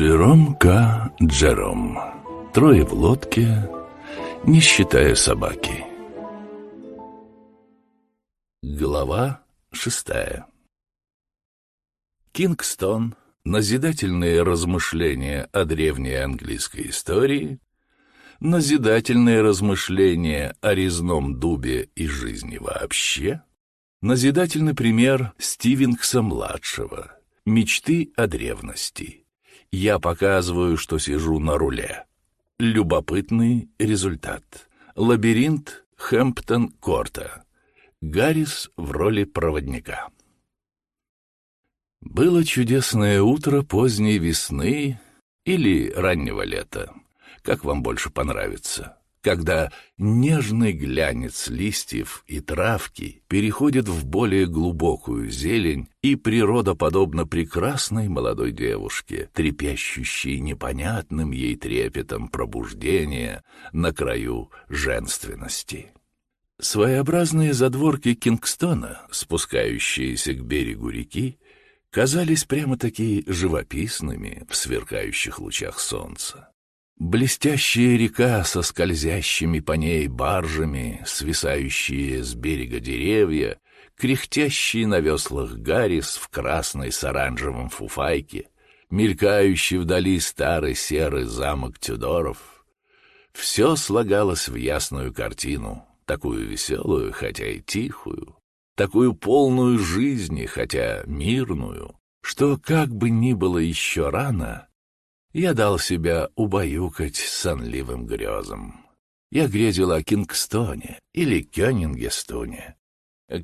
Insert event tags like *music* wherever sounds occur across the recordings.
Джером К. Джером. Трое в лодке, не считая собаки. Глава шестая. Кингстон. Назидательные размышления о древней английской истории. Назидательные размышления о резном дубе и жизни вообще. Назидательный пример Стивенкса-младшего. Мечты о древности. Я показываю, что сижу на руле. Любопытный результат. Лабиринт Хэмптон-Корта. Гаррис в роли проводника. Было чудесное утро поздней весны или раннего лета, как вам больше понравится, когда нежный глянец листьев и травки переходит в более глубокую зелень, и природа подобна прекрасной молодой девушке, трепещущей непонятным ей трепетом пробуждения на краю женственности. Своеобразные задворки Кингстона, спускающиеся к берегу реки, казались прямо-таки живописными в сверкающих лучах солнца. Блестящая река со скользящими по ней баржами, свисающие с берега деревья, кряхтящие на веслах Гаррис в красной с оранжевым фуфайке, мелькающий вдали старый серый замок Тюдоров — все слагалось в ясную картину — такую веселую, хотя и тихую, такую полную жизни, хотя мирную, что, как бы ни было еще рано, я дал себя убаюкать сонливым грезом. Я грезил о Кингстоне или Кёнингестоне,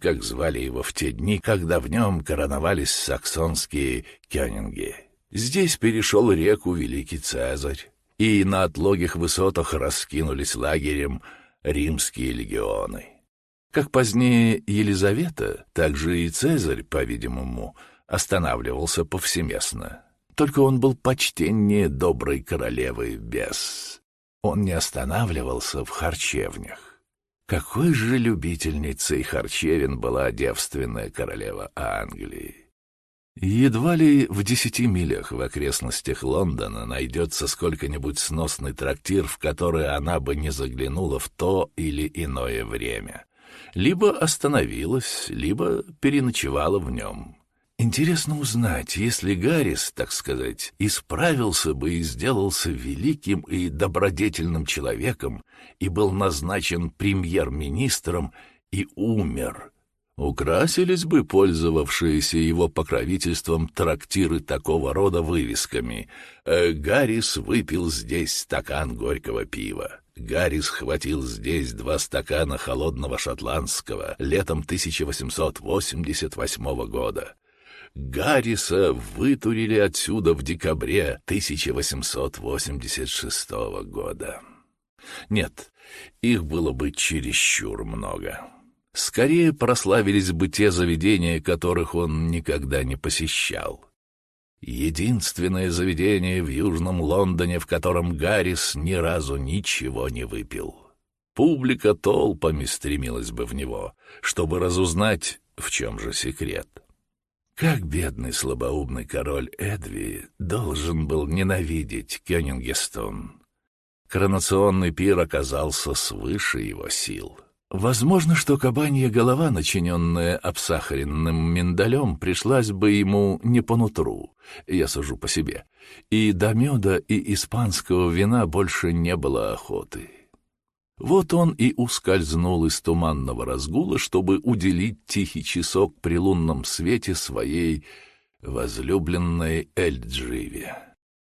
как звали его в те дни, когда в нем короновались саксонские кёнинги. Здесь перешел реку Великий Цезарь, и на отлогих высотах раскинулись лагерем римские легионы. Как позднее Елизавета, так же и Цезарь, по-видимому, останавливался повсеместно. Только он был почтеннее доброй королевы без. Он не останавливался в харчевнях. Какой же любительницей харчевин была девственная королева Англии! Едва ли в десяти милях в окрестностях Лондона найдется сколько-нибудь сносный трактир, в который она бы не заглянула в то или иное время. Либо остановилась, либо переночевала в нем. Интересно узнать, если Гаррис, так сказать, исправился бы и сделался великим и добродетельным человеком и был назначен премьер-министром и умер — украсились бы пользовавшиеся его покровительством трактиры такого рода вывесками. «Э, «Гаррис выпил здесь стакан горького пива». Гаррис схватил здесь два стакана холодного шотландского летом 1888 года. Гарриса вытурили отсюда в декабре 1886 года. Нет, их было бы чересчур много. Скорее прославились бы те заведения, которых он никогда не посещал. Единственное заведение в Южном Лондоне, в котором Гаррис ни разу ничего не выпил. Публика толпами стремилась бы в него, чтобы разузнать, в чем же секрет. Как бедный слабоумный король Эдви должен был ненавидеть Кёнингестон. Коронационный пир оказался свыше его сил — Возможно, что кабанья голова, начиненная обсахаренным миндалем, пришлась бы ему не по нутру, я сужу по себе, и до меда и испанского вина больше не было охоты. Вот он и ускользнул из туманного разгула, чтобы уделить тихий часок при лунном свете своей возлюбленной Эльдживе.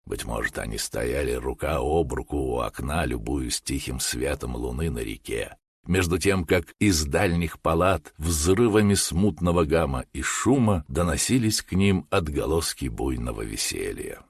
Быть может, они стояли рука об руку у окна, любуясь тихим светом луны на реке между тем как из дальних палат взрывами смутного гамма и шума доносились к ним отголоски буйного веселья.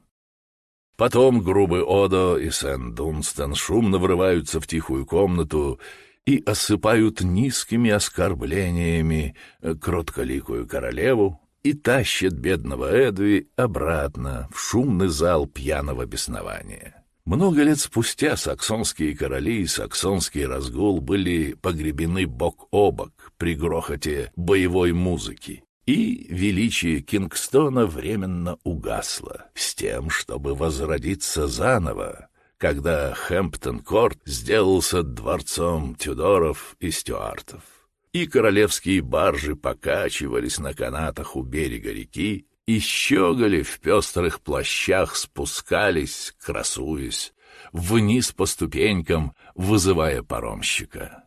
Потом грубый Одо и Сен-Дунстон шумно врываются в тихую комнату и осыпают низкими оскорблениями кротколикую королеву и тащат бедного Эдви обратно в шумный зал пьяного беснования. Много лет спустя саксонские короли и саксонский разгул были погребены бок о бок при грохоте боевой музыки. И величие Кингстона временно угасло, с тем, чтобы возродиться заново, когда Хэмптон-Корт сделался дворцом Тюдоров и Стюартов. И королевские баржи покачивались на канатах у берега реки, и щеголи в пестрых плащах спускались, красуясь, вниз по ступенькам, вызывая паромщика.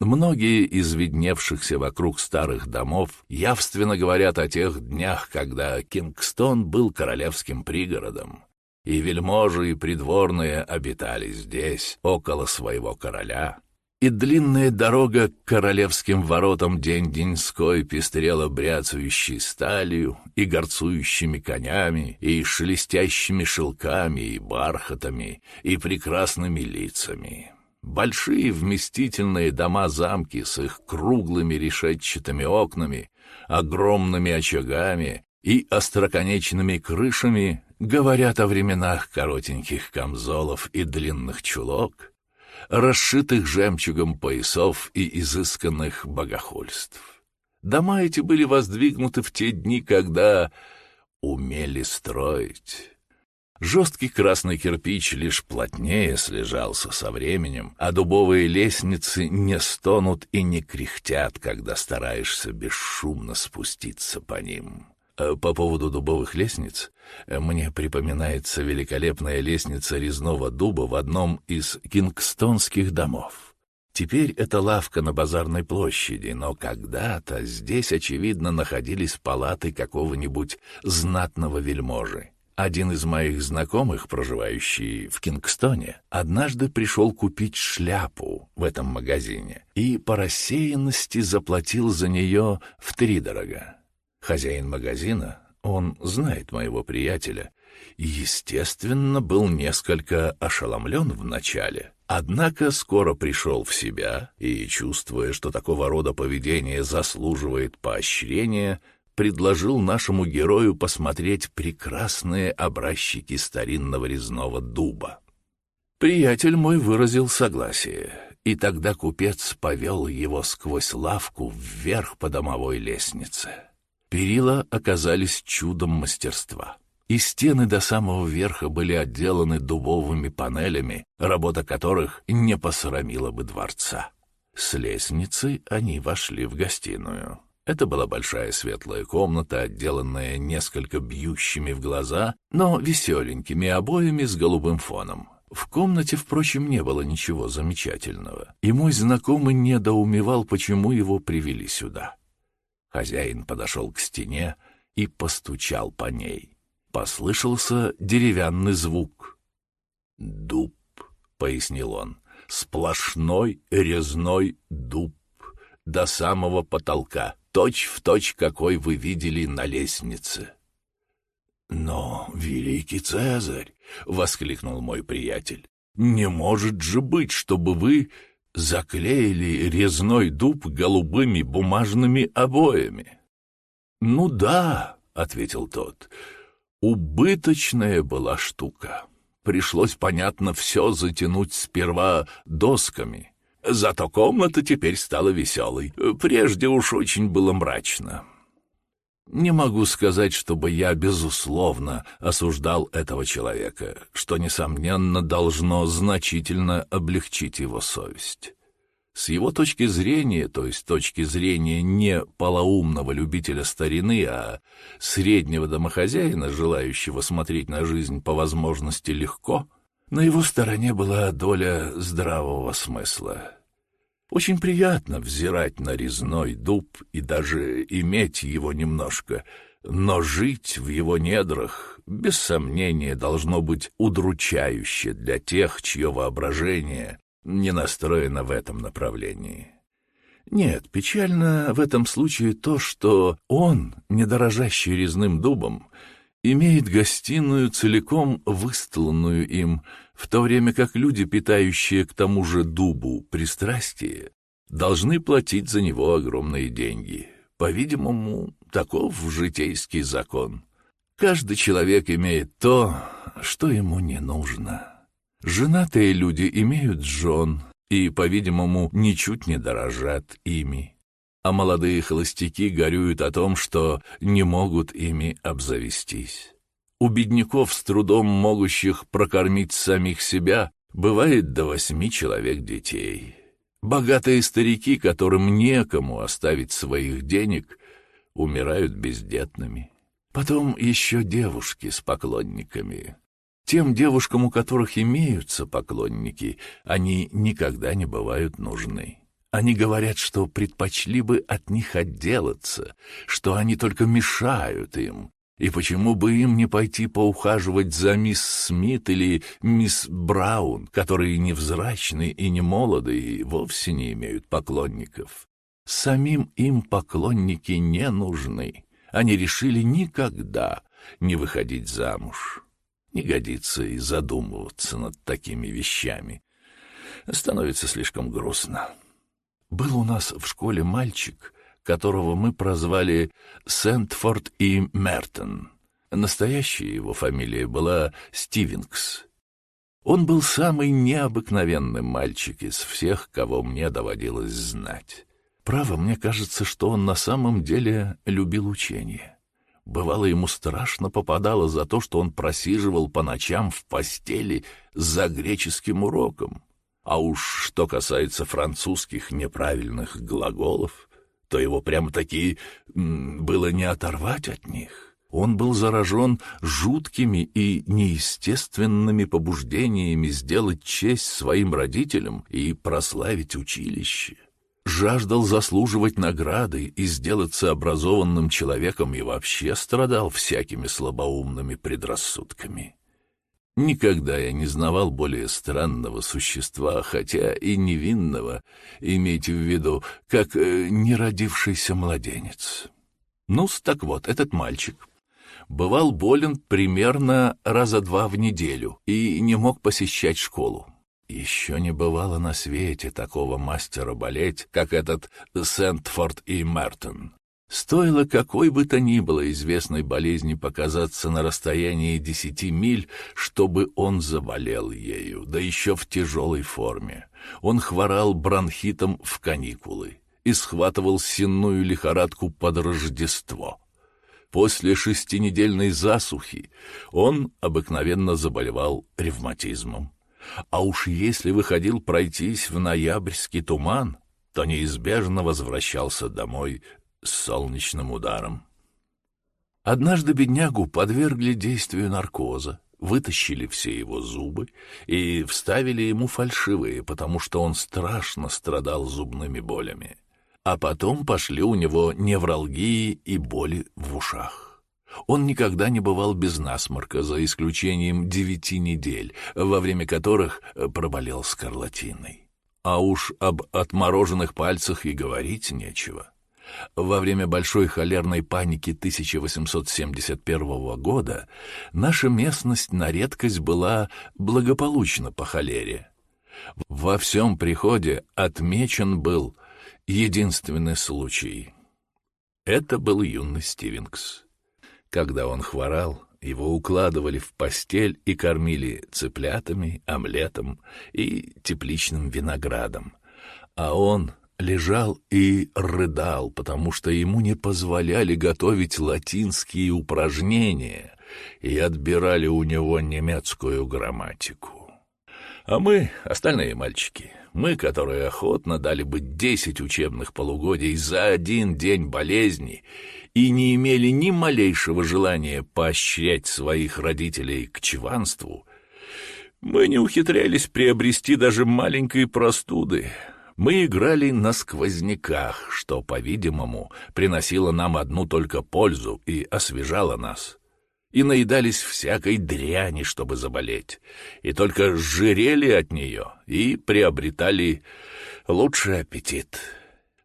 Многие из видневшихся вокруг старых домов явственно говорят о тех днях, когда Кингстон был королевским пригородом, и вельможи и придворные обитали здесь, около своего короля, и длинная дорога к королевским воротам день-деньской пестрела бряцающей сталью и горцующими конями, и шелестящими шелками и бархатами, и прекрасными лицами. Большие вместительные дома-замки с их круглыми решетчатыми окнами, огромными очагами и остроконечными крышами говорят о временах коротеньких камзолов и длинных чулок, расшитых жемчугом поясов и изысканных богохульств. Дома эти были воздвигнуты в те дни, когда умели строить. Жесткий красный кирпич лишь плотнее слежался со временем, а дубовые лестницы не стонут и не кряхтят, когда стараешься бесшумно спуститься по ним. А по поводу дубовых лестниц, мне припоминается великолепная лестница резного дуба в одном из кингстонских домов. Теперь это лавка на базарной площади, но когда-то здесь, очевидно, находились палаты какого-нибудь знатного вельможи. Один из моих знакомых, проживающий в Кингстоне, однажды пришел купить шляпу в этом магазине и по рассеянности заплатил за нее втридорога. Хозяин магазина, он знает моего приятеля, естественно, был несколько ошеломлен вначале, однако скоро пришел в себя и, чувствуя, что такого рода поведение заслуживает поощрения, предложил нашему герою посмотреть прекрасные образчики старинного резного дуба. Приятель мой выразил согласие, и тогда купец повел его сквозь лавку вверх по домовой лестнице. Перила оказались чудом мастерства, и стены до самого верха были отделаны дубовыми панелями, работа которых не посрамила бы дворца. С лестницы они вошли в гостиную. Это была большая светлая комната, отделанная несколько бьющими в глаза, но веселенькими обоями с голубым фоном. В комнате, впрочем, не было ничего замечательного, и мой знакомый недоумевал, почему его привели сюда. Хозяин подошел к стене и постучал по ней. Послышался деревянный звук. «Дуб», — пояснил он, — «сплошной резной дуб до самого потолка» точь в точь, какой вы видели на лестнице. «Но, великий Цезарь!» — воскликнул мой приятель. «Не может же быть, чтобы вы заклеили резной дуб голубыми бумажными обоями». «Ну да», — ответил тот, — «убыточная была штука. Пришлось, понятно, все затянуть сперва досками, Зато комната теперь стала веселой. Прежде уж очень было мрачно. Не могу сказать, чтобы я, безусловно, осуждал этого человека, что, несомненно, должно значительно облегчить его совесть. С его точки зрения, то есть точки зрения не полоумного любителя старины, а среднего домохозяина, желающего смотреть на жизнь по возможности легко — на его стороне была доля здравого смысла. Очень приятно взирать на резной дуб и даже иметь его немножко, но жить в его недрах, без сомнения, должно быть удручающе для тех, чье воображение не настроено в этом направлении. Нет, печально в этом случае то, что он, не дорожащий резным дубом, имеет гостиную, целиком выстланную им, в то время как люди, питающие к тому же дубу пристрастие, должны платить за него огромные деньги. По-видимому, таков житейский закон. Каждый человек имеет то, что ему не нужно. Женатые люди имеют жен и, по-видимому, ничуть не дорожат ими. А молодые холостяки горюют о том, что не могут ими обзавестись. У бедняков, с трудом могущих прокормить самих себя, бывает до восьми человек детей. Богатые старики, которым некому оставить своих денег, умирают бездетными. Потом еще девушки с поклонниками. Тем девушкам, у которых имеются поклонники, они никогда не бывают нужны. Они говорят, что предпочли бы от них отделаться, что они только мешают им, и почему бы им не пойти поухаживать за мисс Смит или мисс Браун, которые невзрачны и не молоды и вовсе не имеют поклонников? Самим им поклонники не нужны. Они решили никогда не выходить замуж. Не годится и задумываться над такими вещами. Становится слишком грустно. Был у нас в школе мальчик, которого мы прозвали Сентфорд и Мертон. Настоящая его фамилия была Стивенкс. Он был самый необыкновенный мальчик из всех, кого мне доводилось знать. Право, мне кажется, что он на самом деле любил учение. Бывало, ему страшно попадало за то, что он просиживал по ночам в постели за греческим уроком. А уж что касается французских неправильных глаголов, то его прямо-таки было не оторвать от них. Он был заражен жуткими и неестественными побуждениями сделать честь своим родителям и прославить училище. Жаждал заслуживать награды и сделаться образованным человеком и вообще страдал всякими слабоумными предрассудками. Никогда я не знавал более странного существа, хотя и невинного, имейте в виду, как э, неродившийся младенец. ну так вот, этот мальчик бывал болен примерно раза два в неделю и не мог посещать школу. Еще не бывало на свете такого мастера болеть, как этот Сентфорд и Мертон. Стоило какой бы то ни было известной болезни показаться на расстоянии десяти миль, чтобы он заболел ею, да еще в тяжелой форме. Он хворал бронхитом в каникулы и схватывал сенную лихорадку под Рождество. После шестинедельной засухи он обыкновенно заболевал ревматизмом. А уж если выходил пройтись в ноябрьский туман, то неизбежно возвращался домой с солнечным ударом. Однажды беднягу подвергли действию наркоза, вытащили все его зубы и вставили ему фальшивые, потому что он страшно страдал зубными болями. А потом пошли у него невралгии и боли в ушах. Он никогда не бывал без насморка, за исключением девяти недель, во время которых проболел скарлатиной. А уж об отмороженных пальцах и говорить нечего. Во время большой холерной паники 1871 года наша местность на редкость была благополучна по холере. Во всем приходе отмечен был единственный случай. Это был юный Стивенкс. Когда он хворал, его укладывали в постель и кормили цыплятами, омлетом и тепличным виноградом. А он лежал и рыдал, потому что ему не позволяли готовить латинские упражнения и отбирали у него немецкую грамматику. А мы, остальные мальчики, мы, которые охотно дали бы десять учебных полугодий за один день болезни и не имели ни малейшего желания поощрять своих родителей к чванству, мы не ухитрялись приобрести даже маленькой простуды, мы играли на сквозняках, что, по-видимому, приносило нам одну только пользу и освежало нас. И наедались всякой дряни, чтобы заболеть, и только жирели от нее и приобретали лучший аппетит.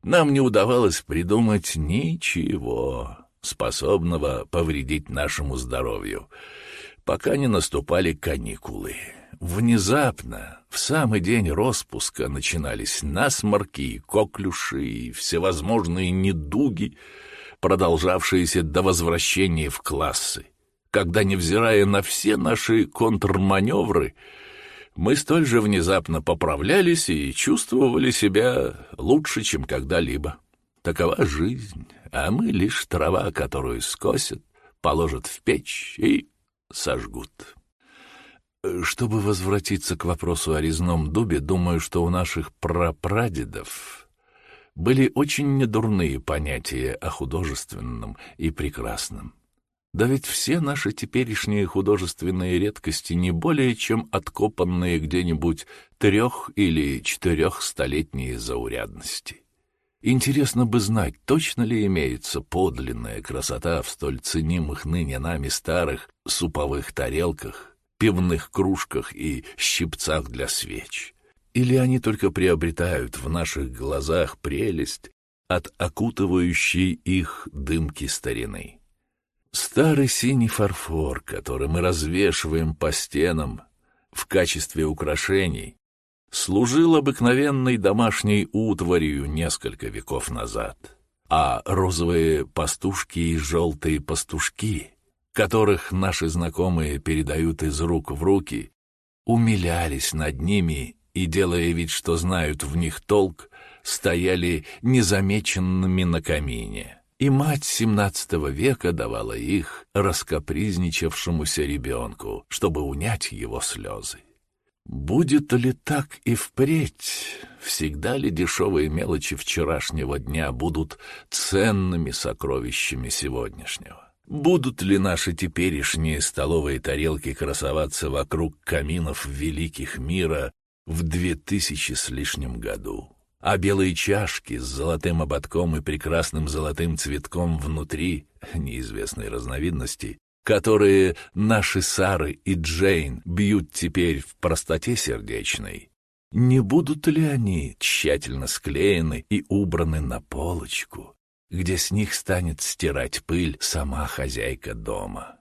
Нам не удавалось придумать ничего, способного повредить нашему здоровью, пока не наступали каникулы. Внезапно, в самый день распуска, начинались насморки, коклюши и всевозможные недуги, продолжавшиеся до возвращения в классы, когда, невзирая на все наши контрманевры, мы столь же внезапно поправлялись и чувствовали себя лучше, чем когда-либо. Такова жизнь, а мы лишь трава, которую скосят, положат в печь и сожгут. Чтобы возвратиться к вопросу о резном дубе, думаю, что у наших прапрадедов были очень недурные понятия о художественном и прекрасном. Да ведь все наши теперешние художественные редкости не более чем откопанные где-нибудь трех- или четырехстолетние заурядности. Интересно бы знать, точно ли имеется подлинная красота в столь ценимых ныне нами старых суповых тарелках, пивных кружках и щипцах для свеч. Или они только приобретают в наших глазах прелесть от окутывающей их дымки старины. Старый синий фарфор, который мы развешиваем по стенам в качестве украшений, служил обыкновенной домашней утварью несколько веков назад. А розовые пастушки и желтые пастушки, которых наши знакомые передают из рук в руки, умилялись над ними и, делая вид, что знают в них толк, стояли незамеченными на камине и мать XVII века давала их раскопризничавшемуся ребенку, чтобы унять его слезы. Будет ли так и впредь? Всегда ли дешевые мелочи вчерашнего дня будут ценными сокровищами сегодняшнего? Будут ли наши теперешние столовые тарелки красоваться вокруг каминов великих мира в две тысячи с лишним году? а белые чашки с золотым ободком и прекрасным золотым цветком внутри неизвестной разновидности, которые наши Сары и Джейн бьют теперь в простоте сердечной, не будут ли они тщательно склеены и убраны на полочку, где с них станет стирать пыль сама хозяйка дома?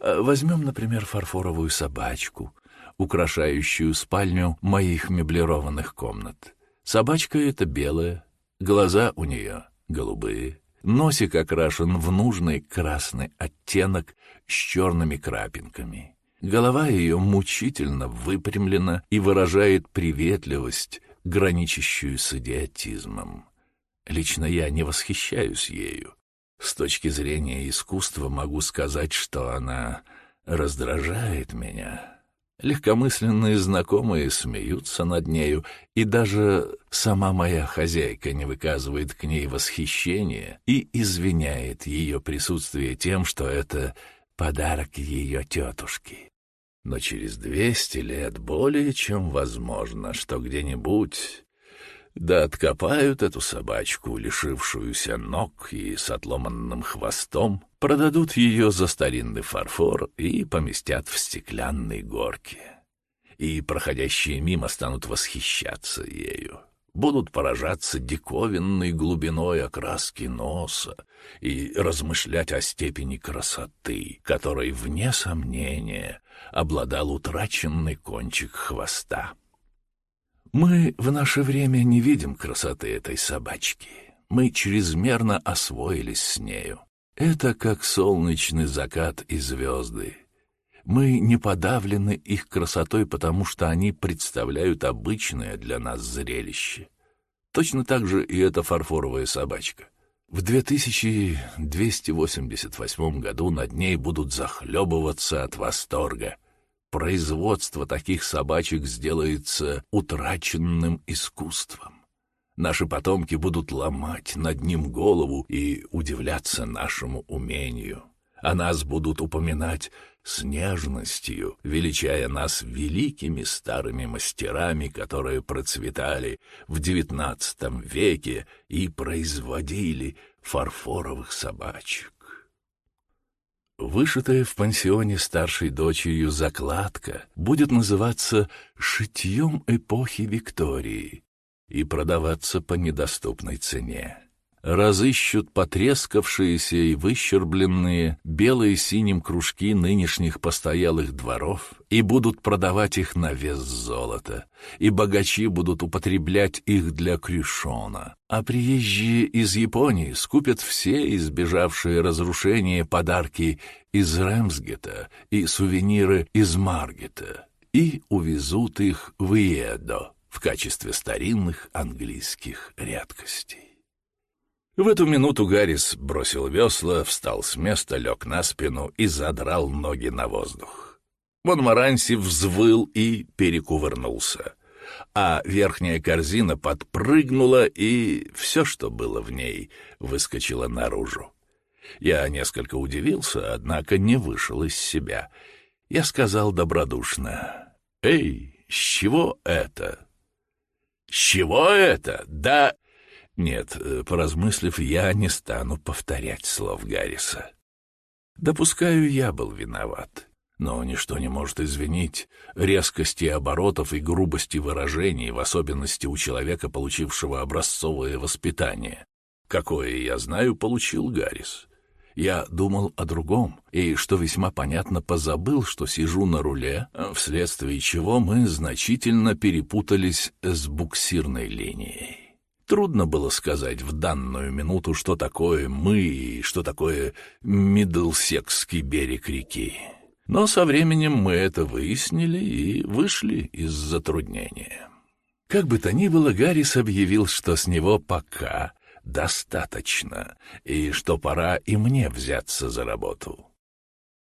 А возьмем, например, фарфоровую собачку, украшающую спальню моих меблированных комнат. Собачка эта белая, глаза у нее голубые, носик окрашен в нужный красный оттенок с черными крапинками. Голова ее мучительно выпрямлена и выражает приветливость, граничащую с идиотизмом. Лично я не восхищаюсь ею. С точки зрения искусства могу сказать, что она раздражает меня. Легкомысленные знакомые смеются над нею, и даже сама моя хозяйка не выказывает к ней восхищения и извиняет ее присутствие тем, что это подарок ее тетушки. Но через двести лет более чем возможно, что где-нибудь да откопают эту собачку, лишившуюся ног и с отломанным хвостом, продадут ее за старинный фарфор и поместят в стеклянной горке. И проходящие мимо станут восхищаться ею, будут поражаться диковинной глубиной окраски носа и размышлять о степени красоты, которой, вне сомнения, обладал утраченный кончик хвоста. Мы в наше время не видим красоты этой собачки. Мы чрезмерно освоились с нею. Это как солнечный закат и звезды. Мы не подавлены их красотой, потому что они представляют обычное для нас зрелище. Точно так же и эта фарфоровая собачка. В 2288 году над ней будут захлебываться от восторга — производство таких собачек сделается утраченным искусством. Наши потомки будут ломать над ним голову и удивляться нашему умению. А нас будут упоминать с нежностью, величая нас великими старыми мастерами, которые процветали в девятнадцатом веке и производили фарфоровых собачек. Вышитая в пансионе старшей дочерью закладка будет называться «шитьем эпохи Виктории» и продаваться по недоступной цене разыщут потрескавшиеся и выщербленные белые синим кружки нынешних постоялых дворов и будут продавать их на вес золота, и богачи будут употреблять их для крюшона, а приезжие из Японии скупят все избежавшие разрушения подарки из Рэмсгета и сувениры из Маргета и увезут их в Иедо в качестве старинных английских редкостей. В эту минуту Гаррис бросил весла, встал с места, лег на спину и задрал ноги на воздух. Монмаранси взвыл и перекувырнулся, а верхняя корзина подпрыгнула, и все, что было в ней, выскочило наружу. Я несколько удивился, однако не вышел из себя. Я сказал добродушно, «Эй, с чего это?» «С чего это? Да...» Нет, э, поразмыслив, я не стану повторять слов Гарриса. Допускаю, я был виноват. Но ничто не может извинить резкости оборотов и грубости выражений, в особенности у человека, получившего образцовое воспитание. Какое, я знаю, получил Гаррис. Я думал о другом, и, что весьма понятно, позабыл, что сижу на руле, вследствие чего мы значительно перепутались с буксирной линией. Трудно было сказать в данную минуту, что такое мы и что такое Мидлсекский берег реки. Но со временем мы это выяснили и вышли из затруднения. Как бы то ни было, Гаррис объявил, что с него пока достаточно, и что пора и мне взяться за работу.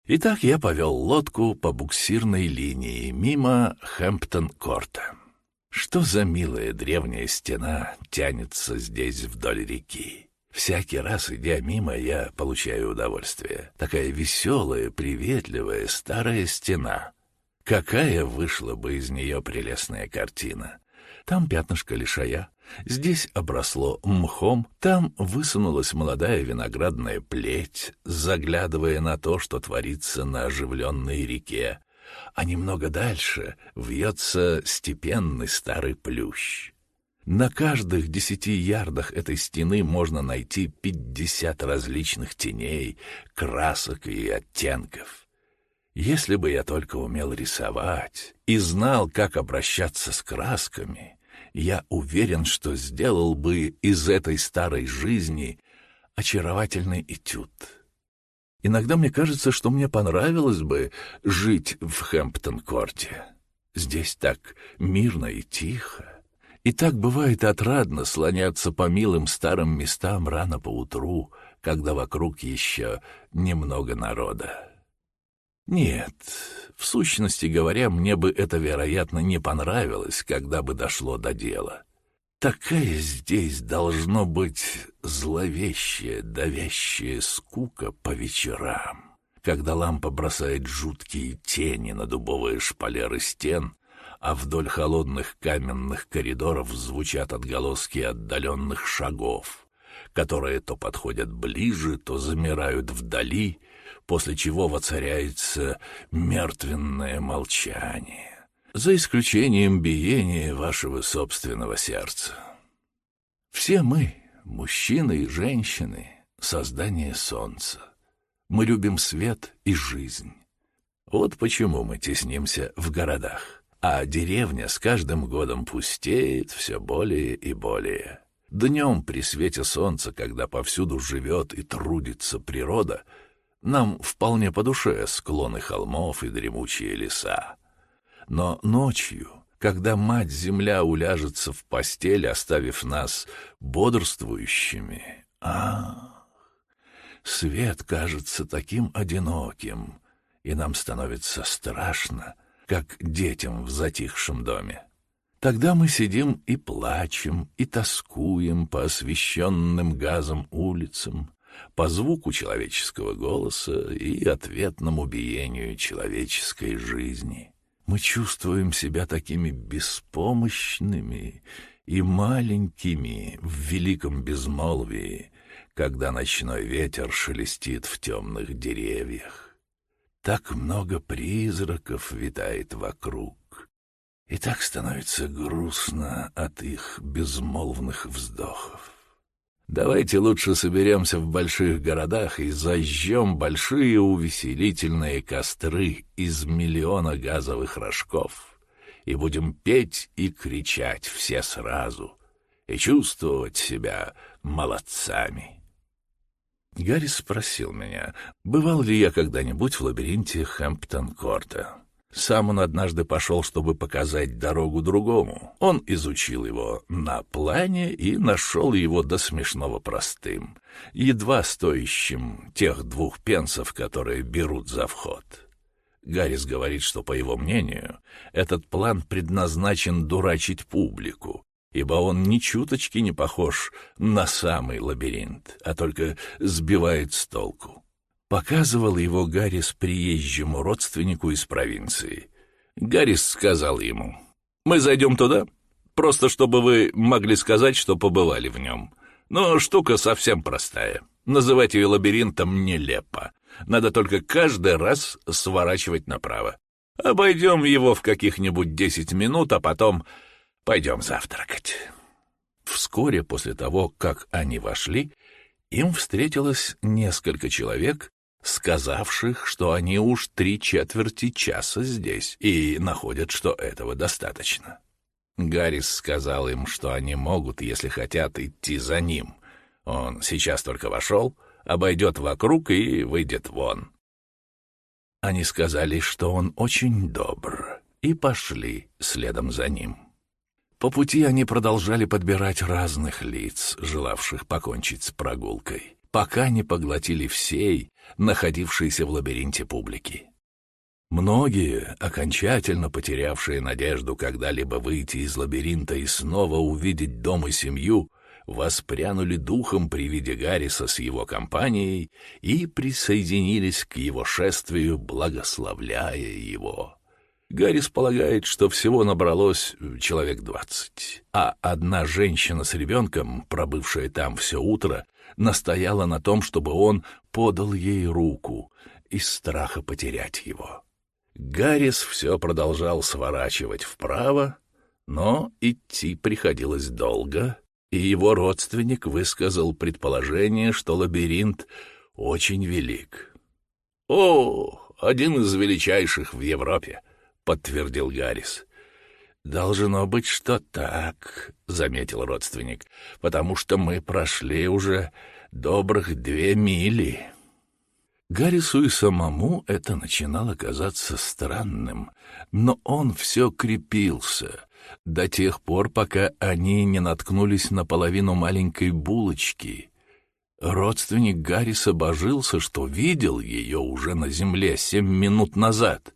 Итак, я повел лодку по буксирной линии мимо Хэмптон-Корта. Что за милая древняя стена тянется здесь вдоль реки? Всякий раз, идя мимо, я получаю удовольствие. Такая веселая, приветливая старая стена. Какая вышла бы из нее прелестная картина! Там пятнышко лишая, здесь обросло мхом, там высунулась молодая виноградная плеть, заглядывая на то, что творится на оживленной реке, а немного дальше вьется степенный старый плющ. На каждых десяти ярдах этой стены можно найти пятьдесят различных теней, красок и оттенков. Если бы я только умел рисовать и знал, как обращаться с красками, я уверен, что сделал бы из этой старой жизни очаровательный этюд. Иногда мне кажется, что мне понравилось бы жить в Хэмптон-корте. Здесь так мирно и тихо. И так бывает отрадно слоняться по милым старым местам рано поутру, когда вокруг еще немного народа. Нет, в сущности говоря, мне бы это, вероятно, не понравилось, когда бы дошло до дела. Такая здесь должно быть зловещая, давящая скука по вечерам, когда лампа бросает жуткие тени на дубовые шпалеры стен, а вдоль холодных каменных коридоров звучат отголоски отдаленных шагов, которые то подходят ближе, то замирают вдали, после чего воцаряется мертвенное молчание за исключением биения вашего собственного сердца. Все мы, мужчины и женщины, создание солнца. Мы любим свет и жизнь. Вот почему мы теснимся в городах, а деревня с каждым годом пустеет все более и более. Днем при свете солнца, когда повсюду живет и трудится природа, нам вполне по душе склоны холмов и дремучие леса. Но ночью, когда мать-земля уляжется в постель, оставив нас бодрствующими, ах, свет кажется таким одиноким, и нам становится страшно, как детям в затихшем доме. Тогда мы сидим и плачем, и тоскуем по освещенным газом улицам, по звуку человеческого голоса и ответному биению человеческой жизни. Мы чувствуем себя такими беспомощными и маленькими в великом безмолвии, когда ночной ветер шелестит в темных деревьях. Так много призраков витает вокруг, и так становится грустно от их безмолвных вздохов. Давайте лучше соберемся в больших городах и зажжем большие увеселительные костры из миллиона газовых рожков, и будем петь и кричать все сразу, и чувствовать себя молодцами. Гарри спросил меня, бывал ли я когда-нибудь в лабиринте Хэмптон-Корта. Сам он однажды пошел, чтобы показать дорогу другому. Он изучил его на плане и нашел его до смешного простым, едва стоящим тех двух пенсов, которые берут за вход. Гаррис говорит, что, по его мнению, этот план предназначен дурачить публику, ибо он ни чуточки не похож на самый лабиринт, а только сбивает с толку. Показывал его Гаррис приезжему родственнику из провинции. Гаррис сказал ему, «Мы зайдем туда, просто чтобы вы могли сказать, что побывали в нем. Но штука совсем простая. Называть ее лабиринтом нелепо. Надо только каждый раз сворачивать направо. Обойдем его в каких-нибудь десять минут, а потом пойдем завтракать». Вскоре после того, как они вошли, им встретилось несколько человек, сказавших, что они уж три четверти часа здесь и находят, что этого достаточно. Гаррис сказал им, что они могут, если хотят, идти за ним. Он сейчас только вошел, обойдет вокруг и выйдет вон. Они сказали, что он очень добр, и пошли следом за ним. По пути они продолжали подбирать разных лиц, желавших покончить с прогулкой пока не поглотили всей, находившейся в лабиринте публики. Многие, окончательно потерявшие надежду когда-либо выйти из лабиринта и снова увидеть дом и семью, воспрянули духом при виде Гарриса с его компанией и присоединились к его шествию, благословляя его. Гаррис полагает, что всего набралось человек двадцать, а одна женщина с ребенком, пробывшая там все утро, настояла на том, чтобы он подал ей руку из страха потерять его. Гаррис все продолжал сворачивать вправо, но идти приходилось долго, и его родственник высказал предположение, что лабиринт очень велик. «О, один из величайших в Европе», — подтвердил Гаррис. «Должно быть, что так», — заметил родственник, «потому что мы прошли уже добрых две мили». Гаррису и самому это начинало казаться странным, но он все крепился до тех пор, пока они не наткнулись на половину маленькой булочки. Родственник Гарриса божился, что видел ее уже на земле семь минут назад.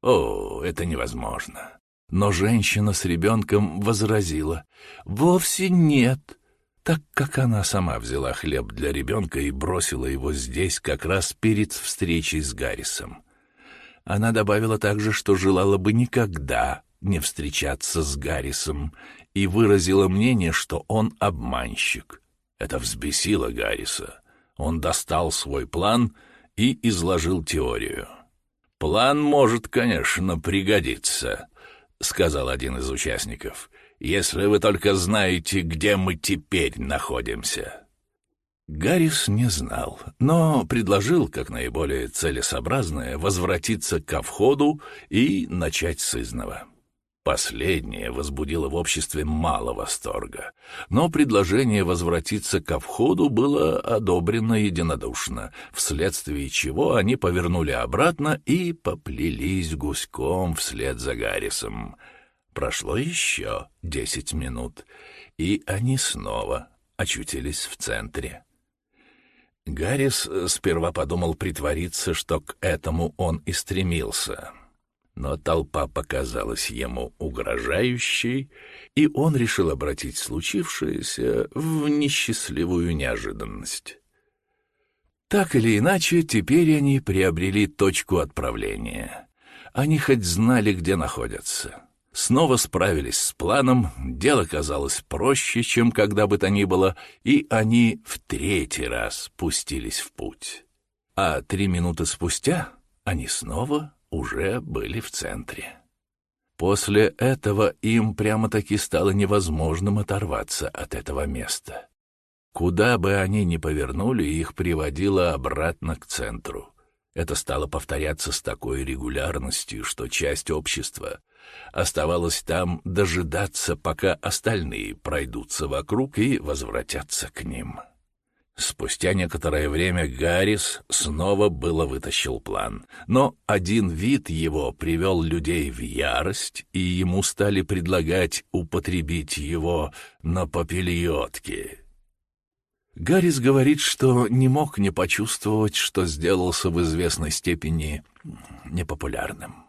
О, это невозможно. Но женщина с ребенком возразила. «Вовсе нет» так как она сама взяла хлеб для ребенка и бросила его здесь как раз перед встречей с Гаррисом. Она добавила также, что желала бы никогда не встречаться с Гаррисом, и выразила мнение, что он обманщик. Это взбесило Гарриса. Он достал свой план и изложил теорию. «План может, конечно, пригодиться», — сказал один из участников, «если вы только знаете, где мы теперь находимся». Гаррис не знал, но предложил, как наиболее целесообразное, возвратиться ко входу и начать с изного. Последнее возбудило в обществе мало восторга, но предложение возвратиться ко входу было одобрено единодушно, вследствие чего они повернули обратно и поплелись гуськом вслед за Гаррисом. Прошло еще десять минут, и они снова очутились в центре. Гаррис сперва подумал притвориться, что к этому он и стремился — но толпа показалась ему угрожающей, и он решил обратить случившееся в несчастливую неожиданность. Так или иначе, теперь они приобрели точку отправления. Они хоть знали, где находятся. Снова справились с планом, дело казалось проще, чем когда бы то ни было, и они в третий раз пустились в путь. А три минуты спустя они снова уже были в центре. После этого им прямо-таки стало невозможным оторваться от этого места. Куда бы они ни повернули, их приводило обратно к центру. Это стало повторяться с такой регулярностью, что часть общества оставалась там дожидаться, пока остальные пройдутся вокруг и возвратятся к ним. Спустя некоторое время Гаррис снова было вытащил план, но один вид его привел людей в ярость, и ему стали предлагать употребить его на попельотке. Гаррис говорит, что не мог не почувствовать, что сделался в известной степени непопулярным.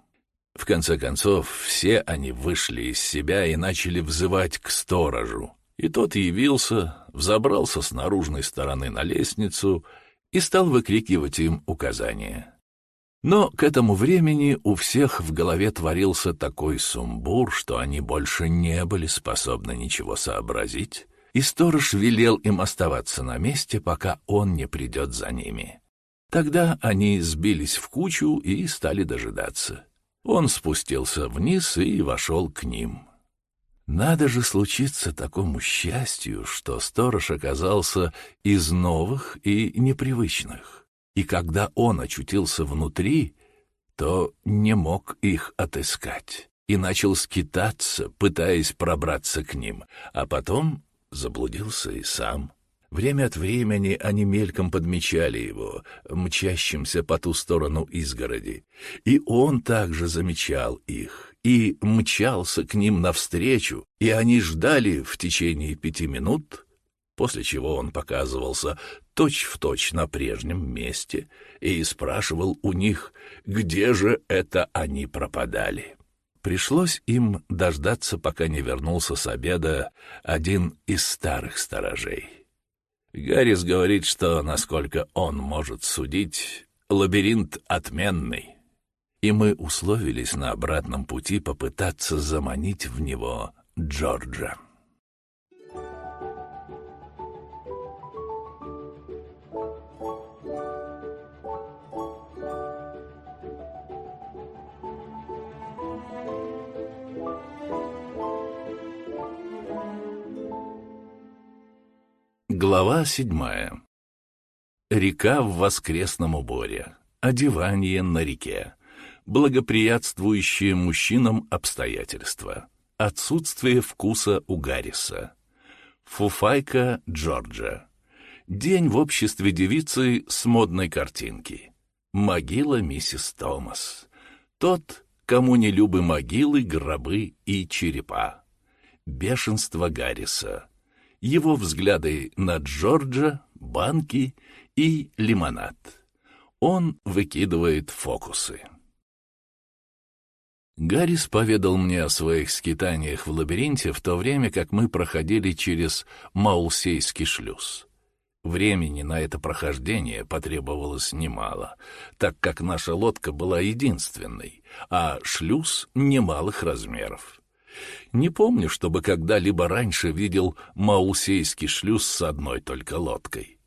В конце концов, все они вышли из себя и начали взывать к сторожу, и тот явился, взобрался с наружной стороны на лестницу и стал выкрикивать им указания. Но к этому времени у всех в голове творился такой сумбур, что они больше не были способны ничего сообразить, и сторож велел им оставаться на месте, пока он не придет за ними. Тогда они сбились в кучу и стали дожидаться. Он спустился вниз и вошел к ним. Надо же случиться такому счастью, что сторож оказался из новых и непривычных. И когда он очутился внутри, то не мог их отыскать и начал скитаться, пытаясь пробраться к ним, а потом заблудился и сам. Время от времени они мельком подмечали его, мчащимся по ту сторону изгороди, и он также замечал их и мчался к ним навстречу, и они ждали в течение пяти минут, после чего он показывался точь-в-точь точь на прежнем месте и спрашивал у них, где же это они пропадали. Пришлось им дождаться, пока не вернулся с обеда один из старых сторожей. Гаррис говорит, что, насколько он может судить, лабиринт отменный, и мы условились на обратном пути попытаться заманить в него Джорджа. Глава седьмая. Река в воскресном уборе. Одевание на реке благоприятствующие мужчинам обстоятельства. Отсутствие вкуса у Гарриса. Фуфайка Джорджа. День в обществе девицы с модной картинки. Могила миссис Томас. Тот, кому не любы могилы, гробы и черепа. Бешенство Гарриса. Его взгляды на Джорджа, банки и лимонад. Он выкидывает фокусы. Гаррис поведал мне о своих скитаниях в лабиринте в то время, как мы проходили через Маулсейский шлюз. Времени на это прохождение потребовалось немало, так как наша лодка была единственной, а шлюз немалых размеров. Не помню, чтобы когда-либо раньше видел Маулсейский шлюз с одной только лодкой.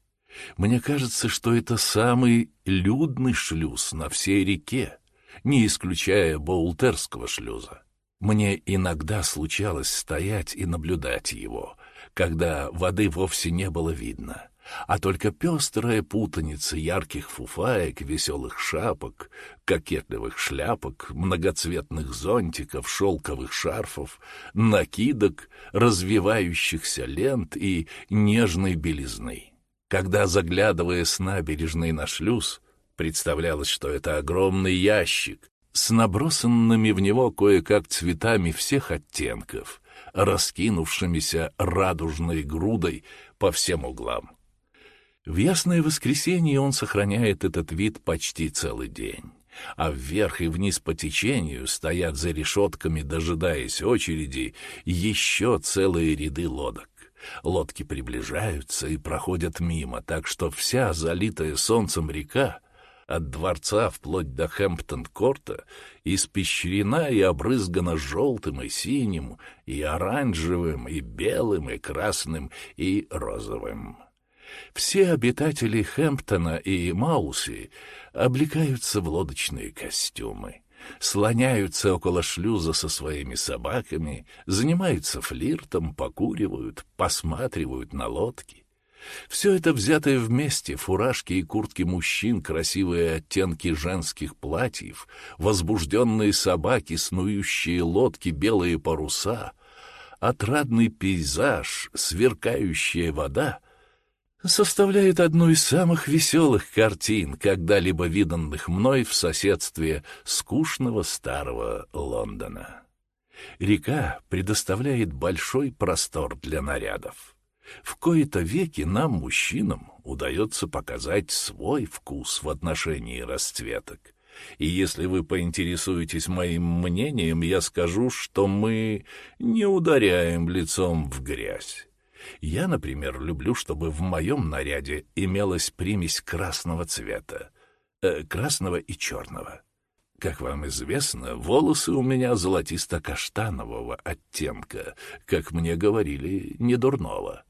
Мне кажется, что это самый людный шлюз на всей реке, не исключая Боултерского шлюза. Мне иногда случалось стоять и наблюдать его, когда воды вовсе не было видно, а только пестрая путаница ярких фуфаек, веселых шапок, кокетливых шляпок, многоцветных зонтиков, шелковых шарфов, накидок, развивающихся лент и нежной белизны. Когда, заглядывая с набережной на шлюз, Представлялось, что это огромный ящик с набросанными в него кое-как цветами всех оттенков, раскинувшимися радужной грудой по всем углам. В ясное воскресенье он сохраняет этот вид почти целый день, а вверх и вниз по течению стоят за решетками, дожидаясь очереди, еще целые ряды лодок. Лодки приближаются и проходят мимо, так что вся залитая солнцем река от дворца вплоть до Хэмптон-корта, испещрена и обрызгана желтым и синим, и оранжевым, и белым, и красным, и розовым. Все обитатели Хэмптона и Мауси облекаются в лодочные костюмы, слоняются около шлюза со своими собаками, занимаются флиртом, покуривают, посматривают на лодки. Все это взятое вместе, фуражки и куртки мужчин, красивые оттенки женских платьев, возбужденные собаки, снующие лодки, белые паруса, отрадный пейзаж, сверкающая вода, составляет одну из самых веселых картин, когда-либо виданных мной в соседстве скучного старого Лондона. Река предоставляет большой простор для нарядов. В кои-то веки нам, мужчинам, удается показать свой вкус в отношении расцветок. И если вы поинтересуетесь моим мнением, я скажу, что мы не ударяем лицом в грязь. Я, например, люблю, чтобы в моем наряде имелась примесь красного цвета, э, красного и черного. Как вам известно, волосы у меня золотисто-каштанового оттенка, как мне говорили, недурного,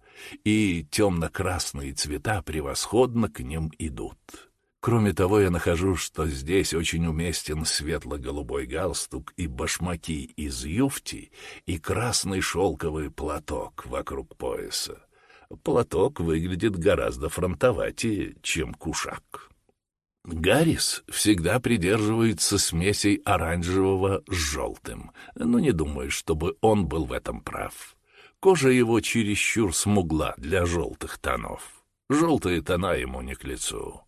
и темно-красные цвета превосходно к ним идут. Кроме того, я нахожу, что здесь очень уместен светло-голубой галстук и башмаки из юфти и красный шелковый платок вокруг пояса. Платок выглядит гораздо фронтоватее, чем кушак. Гаррис всегда придерживается смесей оранжевого с желтым, но не думаю, чтобы он был в этом прав. Кожа его чересчур смугла для желтых тонов. Желтые тона ему не к лицу.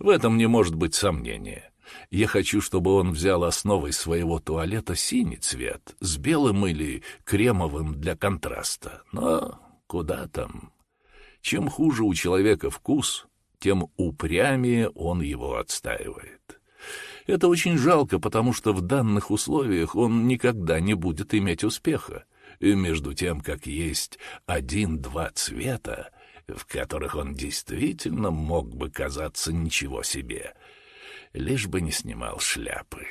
В этом не может быть сомнения. Я хочу, чтобы он взял основой своего туалета синий цвет с белым или кремовым для контраста. Но куда там? Чем хуже у человека вкус, тем упрямее он его отстаивает. Это очень жалко, потому что в данных условиях он никогда не будет иметь успеха. Между тем, как есть один-два цвета, в которых он действительно мог бы казаться ничего себе, лишь бы не снимал шляпы.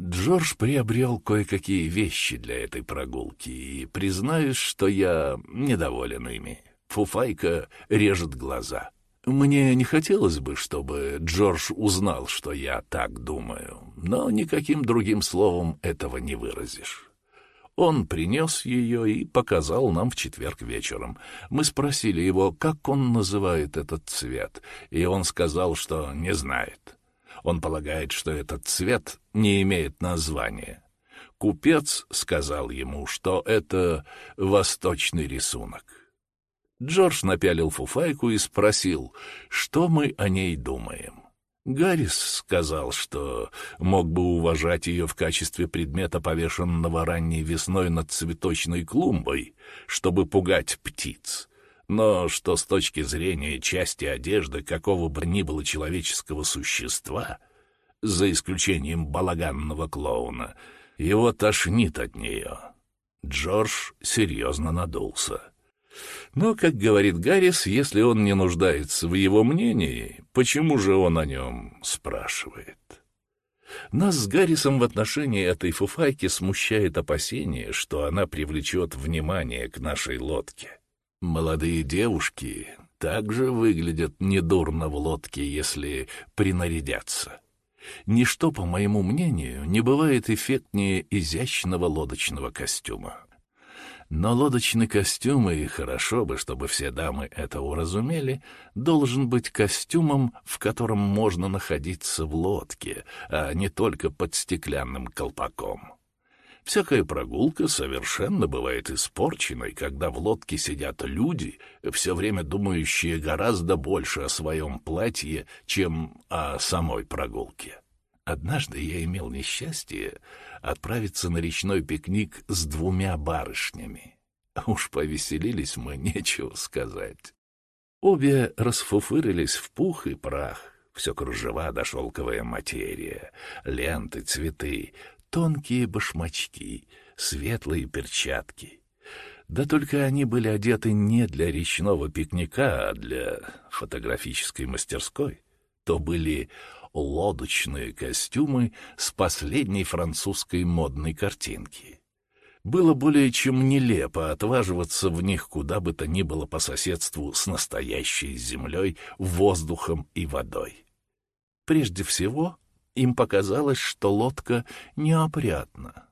Джордж приобрел кое-какие вещи для этой прогулки, и признаюсь, что я недоволен ими. Фуфайка режет глаза. Мне не хотелось бы, чтобы Джордж узнал, что я так думаю, но никаким другим словом этого не выразишь. Он принес ее и показал нам в четверг вечером. Мы спросили его, как он называет этот цвет, и он сказал, что не знает. Он полагает, что этот цвет не имеет названия. Купец сказал ему, что это восточный рисунок. Джордж напялил фуфайку и спросил, что мы о ней думаем. Гаррис сказал, что мог бы уважать ее в качестве предмета, повешенного ранней весной над цветочной клумбой, чтобы пугать птиц, но что с точки зрения части одежды какого бы ни было человеческого существа, за исключением балаганного клоуна, его тошнит от нее. Джордж серьезно надулся. Но, как говорит Гаррис, если он не нуждается в его мнении, почему же он о нем спрашивает? Нас с Гаррисом в отношении этой фуфайки смущает опасение, что она привлечет внимание к нашей лодке. Молодые девушки также выглядят недурно в лодке, если принарядятся. Ничто, по моему мнению, не бывает эффектнее изящного лодочного костюма. Но лодочный костюм, и хорошо бы, чтобы все дамы это уразумели, должен быть костюмом, в котором можно находиться в лодке, а не только под стеклянным колпаком. Всякая прогулка совершенно бывает испорченной, когда в лодке сидят люди, все время думающие гораздо больше о своем платье, чем о самой прогулке. Однажды я имел несчастье отправиться на речной пикник с двумя барышнями. Уж повеселились мы, *laughs* нечего сказать. Обе расфуфырились в пух и прах, все кружева да шелковая материя, ленты, цветы, тонкие башмачки, светлые перчатки. Да только они были одеты не для речного пикника, а для фотографической мастерской. То были лодочные костюмы с последней французской модной картинки. Было более чем нелепо отваживаться в них куда бы то ни было по соседству с настоящей землей, воздухом и водой. Прежде всего, им показалось, что лодка неопрятна.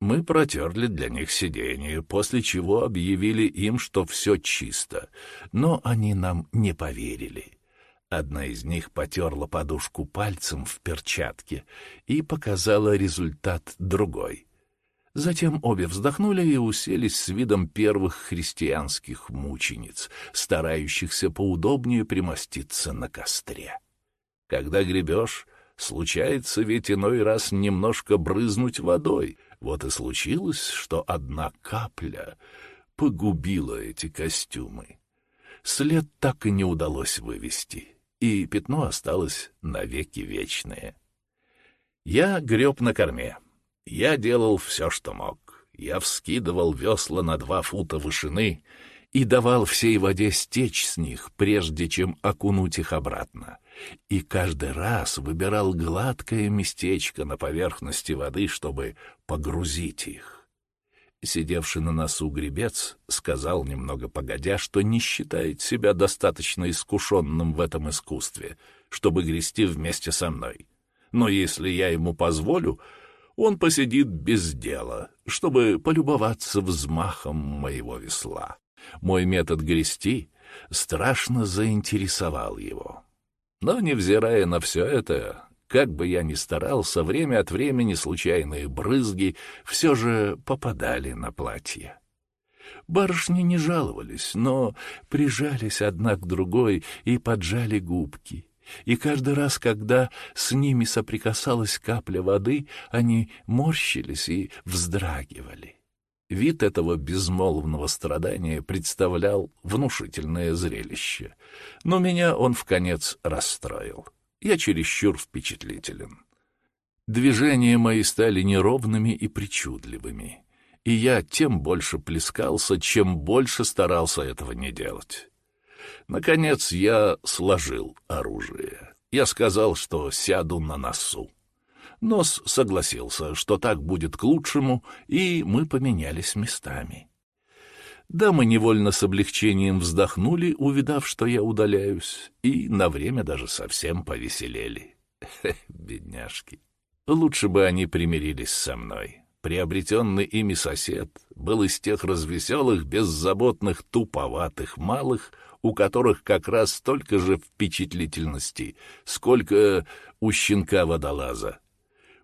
Мы протерли для них сиденье, после чего объявили им, что все чисто, но они нам не поверили. Одна из них потерла подушку пальцем в перчатке и показала результат другой. Затем обе вздохнули и уселись с видом первых христианских мучениц, старающихся поудобнее примоститься на костре. Когда гребешь, случается ведь иной раз немножко брызнуть водой. Вот и случилось, что одна капля погубила эти костюмы. След так и не удалось вывести, и пятно осталось навеки вечное. Я греб на корме. Я делал все, что мог. Я вскидывал весла на два фута вышины и давал всей воде стечь с них, прежде чем окунуть их обратно. И каждый раз выбирал гладкое местечко на поверхности воды, чтобы погрузить их. Сидевший на носу гребец сказал немного погодя, что не считает себя достаточно искушенным в этом искусстве, чтобы грести вместе со мной. Но если я ему позволю, он посидит без дела, чтобы полюбоваться взмахом моего весла. Мой метод грести страшно заинтересовал его. Но, невзирая на все это, как бы я ни старался, время от времени случайные брызги все же попадали на платье. Барышни не жаловались, но прижались одна к другой и поджали губки. И каждый раз, когда с ними соприкасалась капля воды, они морщились и вздрагивали. Вид этого безмолвного страдания представлял внушительное зрелище. Но меня он в конец расстроил. Я чересчур впечатлителен. Движения мои стали неровными и причудливыми, и я тем больше плескался, чем больше старался этого не делать. Наконец я сложил оружие. Я сказал, что сяду на носу. Нос согласился, что так будет к лучшему, и мы поменялись местами. Дамы невольно с облегчением вздохнули, увидав, что я удаляюсь, и на время даже совсем повеселели. Хе, *laughs* бедняжки. Лучше бы они примирились со мной. Приобретенный ими сосед был из тех развеселых, беззаботных, туповатых малых, у которых как раз столько же впечатлительности, сколько у щенка-водолаза.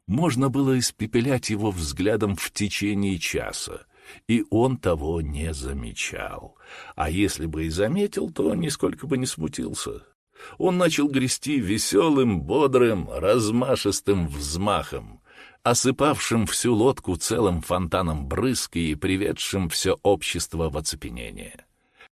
Можно было испепелять его взглядом в течение часа, и он того не замечал. А если бы и заметил, то нисколько бы не смутился. Он начал грести веселым, бодрым, размашистым взмахом, осыпавшим всю лодку целым фонтаном брызг и приведшим все общество в оцепенение.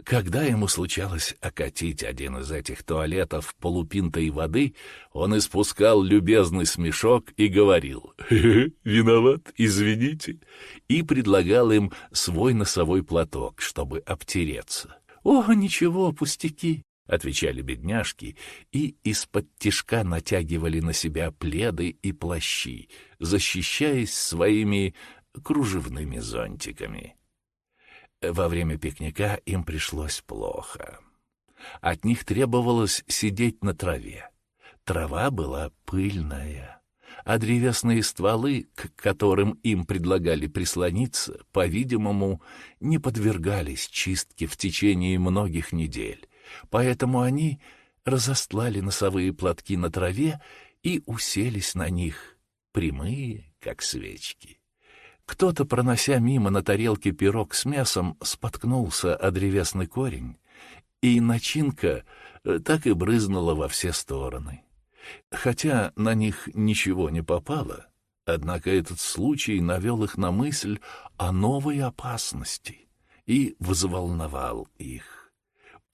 Когда ему случалось окатить один из этих туалетов полупинтой воды, он испускал любезный смешок и говорил «Хе виноват, извините», и предлагал им свой носовой платок, чтобы обтереться. «О, ничего, пустяки», — отвечали бедняжки, и из-под тишка натягивали на себя пледы и плащи, защищаясь своими кружевными зонтиками. Во время пикника им пришлось плохо. От них требовалось сидеть на траве. Трава была пыльная, а древесные стволы, к которым им предлагали прислониться, по-видимому, не подвергались чистке в течение многих недель, поэтому они разостлали носовые платки на траве и уселись на них, прямые, как свечки. Кто-то, пронося мимо на тарелке пирог с мясом, споткнулся о древесный корень, и начинка э, так и брызнула во все стороны. Хотя на них ничего не попало, однако этот случай навел их на мысль о новой опасности и взволновал их.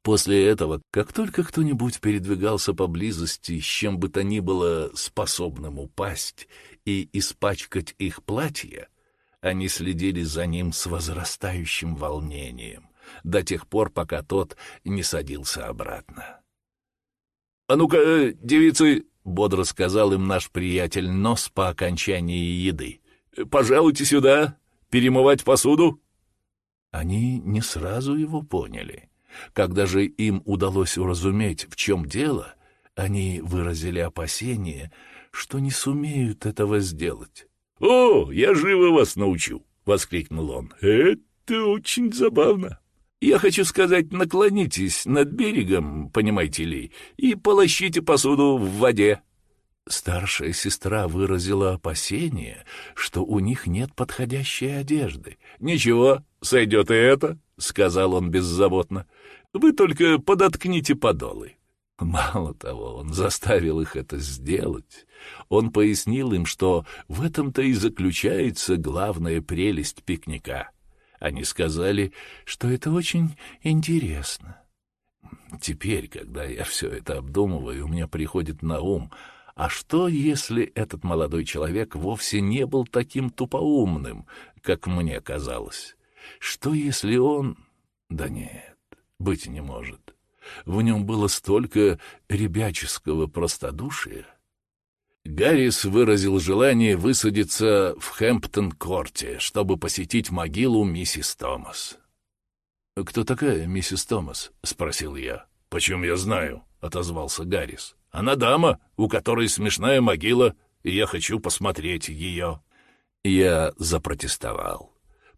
После этого, как только кто-нибудь передвигался поблизости с чем бы то ни было способным упасть и испачкать их платье, они следили за ним с возрастающим волнением, до тех пор, пока тот не садился обратно. «А ну-ка, э, девицы!» — бодро сказал им наш приятель Нос по окончании еды. «Пожалуйте сюда, перемывать посуду!» Они не сразу его поняли. Когда же им удалось уразуметь, в чем дело, они выразили опасение, что не сумеют этого сделать. «О, я живо вас научу!» — воскликнул он. «Это очень забавно!» Я хочу сказать, наклонитесь над берегом, понимаете ли, и полощите посуду в воде. Старшая сестра выразила опасение, что у них нет подходящей одежды. «Ничего, сойдет и это», — сказал он беззаботно. «Вы только подоткните подолы». Мало того, он заставил их это сделать. Он пояснил им, что в этом-то и заключается главная прелесть пикника. Они сказали, что это очень интересно. Теперь, когда я все это обдумываю, у меня приходит на ум — а что, если этот молодой человек вовсе не был таким тупоумным, как мне казалось? Что, если он... Да нет, быть не может. В нем было столько ребяческого простодушия. Гаррис выразил желание высадиться в Хэмптон-корте, чтобы посетить могилу миссис Томас. «Кто такая миссис Томас?» — спросил я. «Почем я знаю?» — отозвался Гаррис. Она дама, у которой смешная могила, и я хочу посмотреть ее». Я запротестовал.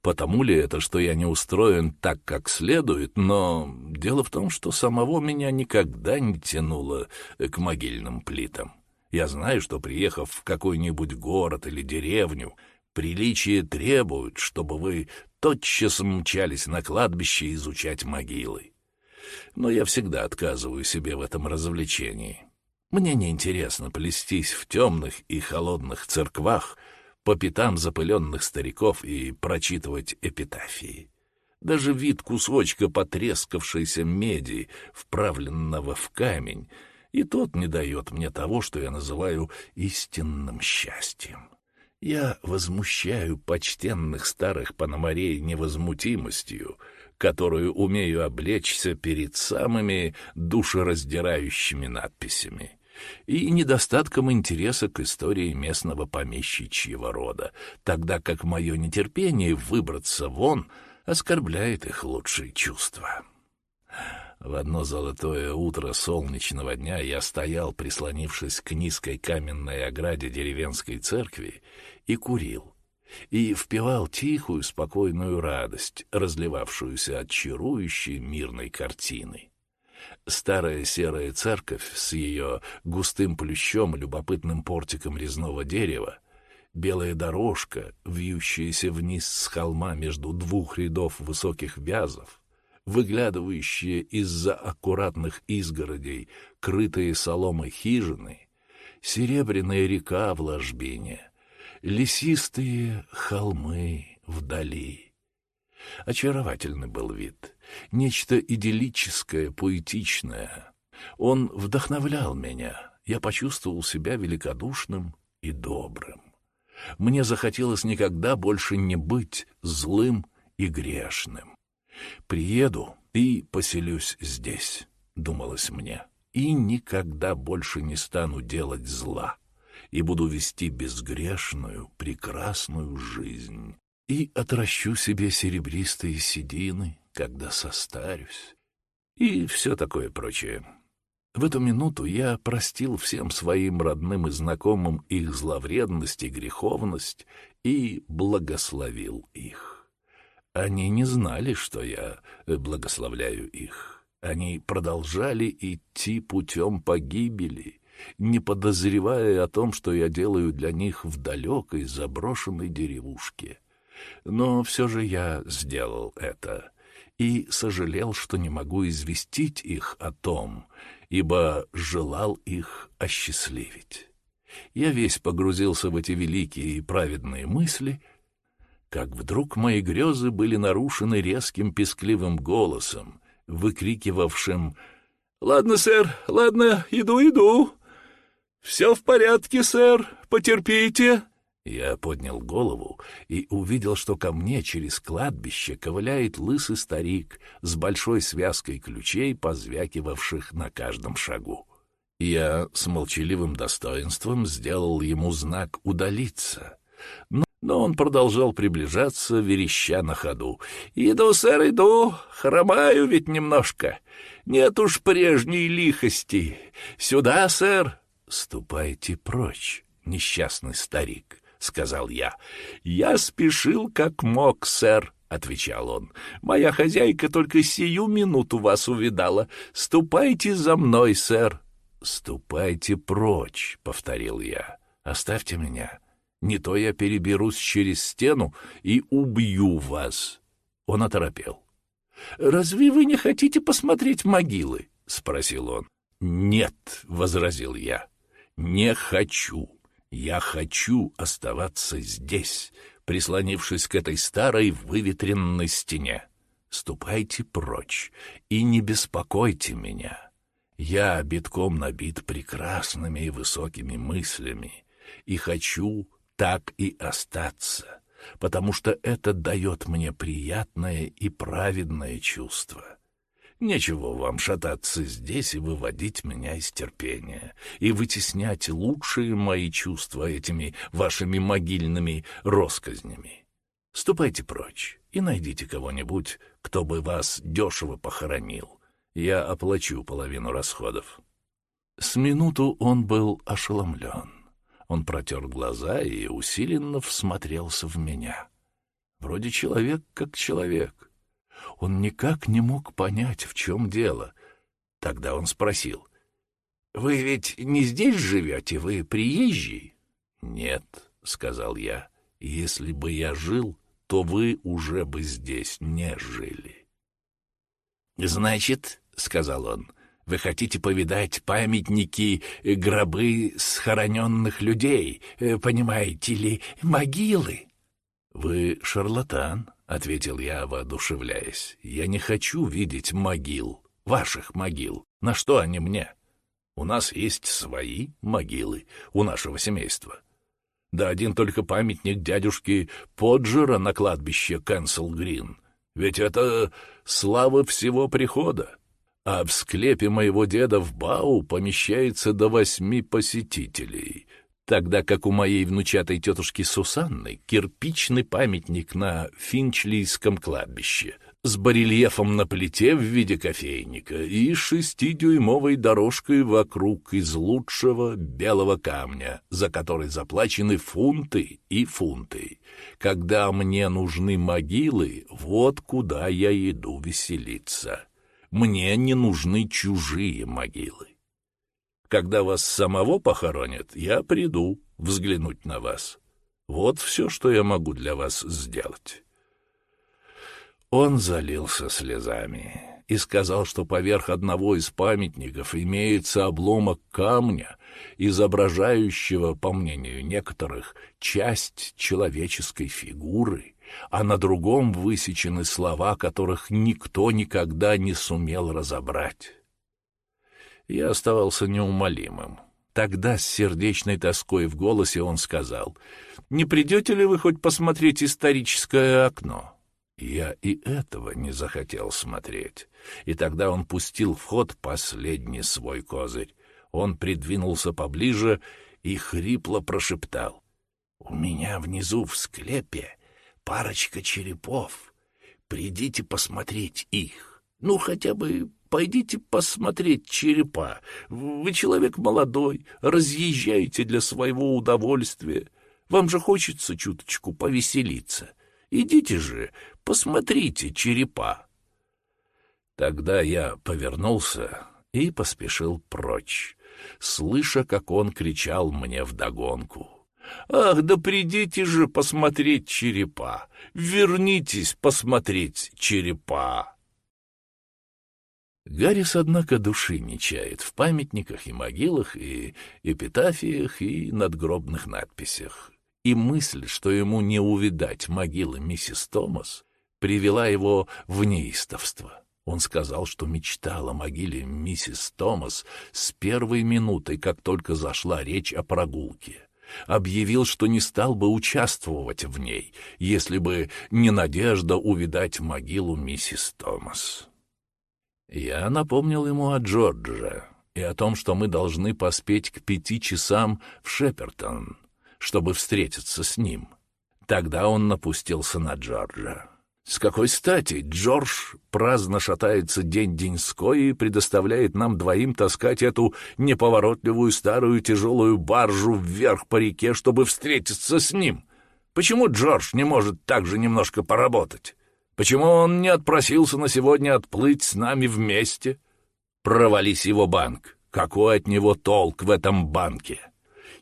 Потому ли это, что я не устроен так, как следует, но дело в том, что самого меня никогда не тянуло к могильным плитам. Я знаю, что, приехав в какой-нибудь город или деревню, приличие требует, чтобы вы тотчас мчались на кладбище изучать могилы. Но я всегда отказываю себе в этом развлечении. Мне не интересно плестись в темных и холодных церквах по пятам запыленных стариков и прочитывать эпитафии. Даже вид кусочка потрескавшейся меди, вправленного в камень, и тот не дает мне того, что я называю истинным счастьем. Я возмущаю почтенных старых пономарей невозмутимостью, которую умею облечься перед самыми душераздирающими надписями, и недостатком интереса к истории местного помещичьего рода, тогда как мое нетерпение выбраться вон оскорбляет их лучшие чувства. В одно золотое утро солнечного дня я стоял, прислонившись к низкой каменной ограде деревенской церкви, и курил и впивал тихую, спокойную радость, разливавшуюся от чарующей мирной картины. Старая серая церковь с ее густым плющом любопытным портиком резного дерева, белая дорожка, вьющаяся вниз с холма между двух рядов высоких вязов, выглядывающие из-за аккуратных изгородей, крытые соломой хижины, серебряная река в ложбине — лесистые холмы вдали. Очаровательный был вид, нечто идиллическое, поэтичное. Он вдохновлял меня, я почувствовал себя великодушным и добрым. Мне захотелось никогда больше не быть злым и грешным. Приеду и поселюсь здесь, думалось мне, и никогда больше не стану делать зла и буду вести безгрешную, прекрасную жизнь, и отращу себе серебристые седины, когда состарюсь, и все такое прочее. В эту минуту я простил всем своим родным и знакомым их зловредность и греховность и благословил их. Они не знали, что я благословляю их. Они продолжали идти путем погибели, не подозревая о том, что я делаю для них в далекой заброшенной деревушке. Но все же я сделал это и сожалел, что не могу известить их о том, ибо желал их осчастливить. Я весь погрузился в эти великие и праведные мысли, как вдруг мои грезы были нарушены резким пескливым голосом, выкрикивавшим «Ладно, сэр, ладно, иду, иду!» «Все в порядке, сэр, потерпите». Я поднял голову и увидел, что ко мне через кладбище ковыляет лысый старик с большой связкой ключей, позвякивавших на каждом шагу. Я с молчаливым достоинством сделал ему знак «удалиться». Но, он продолжал приближаться, вереща на ходу. «Иду, сэр, иду, хромаю ведь немножко. Нет уж прежней лихости. Сюда, сэр, «Ступайте прочь, несчастный старик», — сказал я. «Я спешил как мог, сэр», — отвечал он. «Моя хозяйка только сию минуту вас увидала. Ступайте за мной, сэр». «Ступайте прочь», — повторил я. «Оставьте меня. Не то я переберусь через стену и убью вас». Он оторопел. «Разве вы не хотите посмотреть могилы?» — спросил он. «Нет», — возразил я, — «не хочу. Я хочу оставаться здесь, прислонившись к этой старой выветренной стене. Ступайте прочь и не беспокойте меня. Я битком набит прекрасными и высокими мыслями, и хочу так и остаться, потому что это дает мне приятное и праведное чувство. Нечего вам шататься здесь и выводить меня из терпения, и вытеснять лучшие мои чувства этими вашими могильными росказнями. Ступайте прочь и найдите кого-нибудь, кто бы вас дешево похоронил. Я оплачу половину расходов». С минуту он был ошеломлен. Он протер глаза и усиленно всмотрелся в меня. Вроде человек как человек. Он никак не мог понять, в чем дело. Тогда он спросил. «Вы ведь не здесь живете? Вы приезжий?» «Нет», — сказал я. «Если бы я жил, то вы уже бы здесь не жили». «Значит, — сказал он, — вы хотите повидать памятники, гробы схороненных людей, э, понимаете ли, могилы?» «Вы шарлатан», — ответил я, воодушевляясь. «Я не хочу видеть могил, ваших могил. На что они мне? У нас есть свои могилы, у нашего семейства. Да один только памятник дядюшки Поджера на кладбище Кэнсел Грин. Ведь это слава всего прихода. А в склепе моего деда в Бау помещается до восьми посетителей тогда как у моей внучатой тетушки Сусанны кирпичный памятник на Финчлийском кладбище с барельефом на плите в виде кофейника и шестидюймовой дорожкой вокруг из лучшего белого камня, за который заплачены фунты и фунты. Когда мне нужны могилы, вот куда я иду веселиться. Мне не нужны чужие могилы. Когда вас самого похоронят, я приду взглянуть на вас. Вот все, что я могу для вас сделать». Он залился слезами и сказал, что поверх одного из памятников имеется обломок камня, изображающего, по мнению некоторых, часть человеческой фигуры, а на другом высечены слова, которых никто никогда не сумел разобрать я оставался неумолимым. Тогда с сердечной тоской в голосе он сказал, «Не придете ли вы хоть посмотреть историческое окно?» Я и этого не захотел смотреть. И тогда он пустил в ход последний свой козырь. Он придвинулся поближе и хрипло прошептал. «У меня внизу в склепе парочка черепов. Придите посмотреть их. Ну, хотя бы Пойдите посмотреть черепа. Вы человек молодой, разъезжаете для своего удовольствия. Вам же хочется чуточку повеселиться. Идите же, посмотрите черепа. Тогда я повернулся и поспешил прочь, слыша, как он кричал мне вдогонку. «Ах, да придите же посмотреть черепа! Вернитесь посмотреть черепа!» Гаррис, однако, души не чает в памятниках и могилах, и эпитафиях, и надгробных надписях. И мысль, что ему не увидать могилы миссис Томас, привела его в неистовство. Он сказал, что мечтал о могиле миссис Томас с первой минутой, как только зашла речь о прогулке. Объявил, что не стал бы участвовать в ней, если бы не надежда увидать могилу миссис Томас. Я напомнил ему о Джордже и о том, что мы должны поспеть к пяти часам в Шепертон, чтобы встретиться с ним. Тогда он напустился на Джорджа. С какой стати Джордж праздно шатается день-деньской и предоставляет нам двоим таскать эту неповоротливую старую тяжелую баржу вверх по реке, чтобы встретиться с ним? Почему Джордж не может также немножко поработать? Почему он не отпросился на сегодня отплыть с нами вместе? Провались его банк. Какой от него толк в этом банке?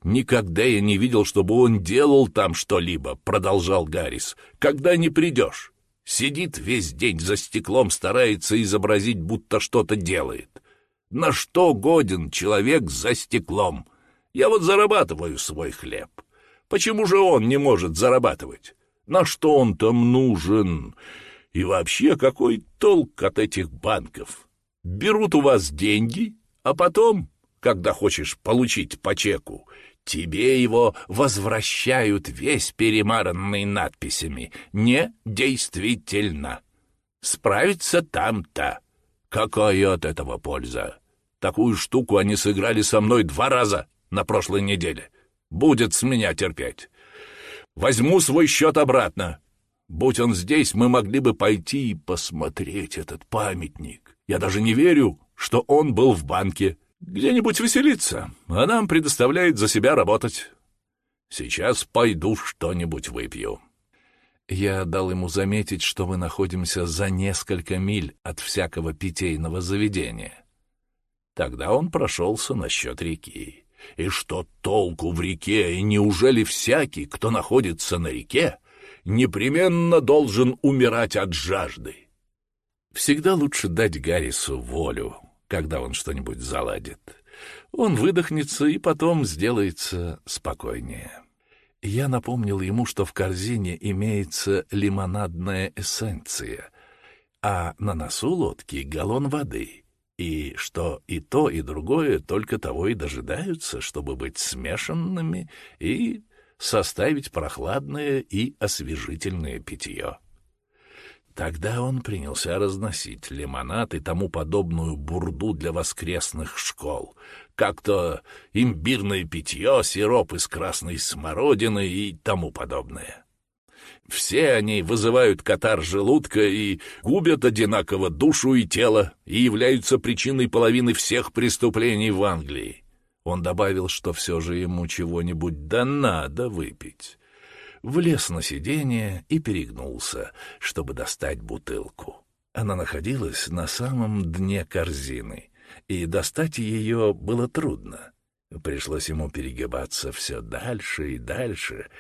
Никогда я не видел, чтобы он делал там что-либо, продолжал Гаррис. Когда не придешь? Сидит весь день за стеклом, старается изобразить, будто что-то делает. На что годен человек за стеклом? Я вот зарабатываю свой хлеб. Почему же он не может зарабатывать? На что он там нужен? И вообще, какой толк от этих банков? Берут у вас деньги, а потом, когда хочешь получить по чеку, тебе его возвращают весь перемаранный надписями «Недействительно». Справиться там-то. Какая от этого польза? Такую штуку они сыграли со мной два раза на прошлой неделе. Будет с меня терпеть. Возьму свой счет обратно. Будь он здесь, мы могли бы пойти и посмотреть этот памятник. Я даже не верю, что он был в банке. Где-нибудь веселиться, а нам предоставляет за себя работать. Сейчас пойду что-нибудь выпью. Я дал ему заметить, что мы находимся за несколько миль от всякого питейного заведения. Тогда он прошелся насчет реки. И что толку в реке, и неужели всякий, кто находится на реке, непременно должен умирать от жажды? Всегда лучше дать Гаррису волю, когда он что-нибудь заладит. Он выдохнется и потом сделается спокойнее. Я напомнил ему, что в корзине имеется лимонадная эссенция, а на носу лодки галлон воды, и что и то, и другое только того и дожидаются, чтобы быть смешанными и составить прохладное и освежительное питье. Тогда он принялся разносить лимонад и тому подобную бурду для воскресных школ, как-то имбирное питье, сироп из красной смородины и тому подобное. Все они вызывают катар желудка и губят одинаково душу и тело и являются причиной половины всех преступлений в Англии. Он добавил, что все же ему чего-нибудь да надо выпить влез на сиденье и перегнулся, чтобы достать бутылку. Она находилась на самом дне корзины, и достать ее было трудно. Пришлось ему перегибаться все дальше и дальше,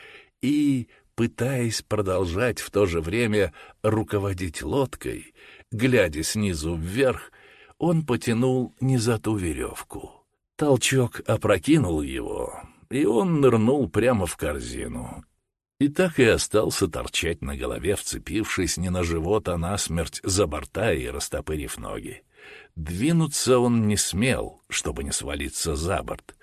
и, пытаясь продолжать в то же время руководить лодкой, глядя снизу вверх, он потянул не за ту веревку. Толчок опрокинул его, и он нырнул прямо в корзину и так и остался торчать на голове, вцепившись не на живот, а на смерть за борта и растопырив ноги. Двинуться он не смел, чтобы не свалиться за борт,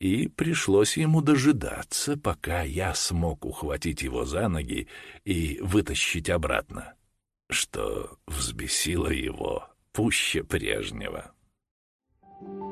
и пришлось ему дожидаться, пока я смог ухватить его за ноги и вытащить обратно, что взбесило его пуще прежнего. Thank you.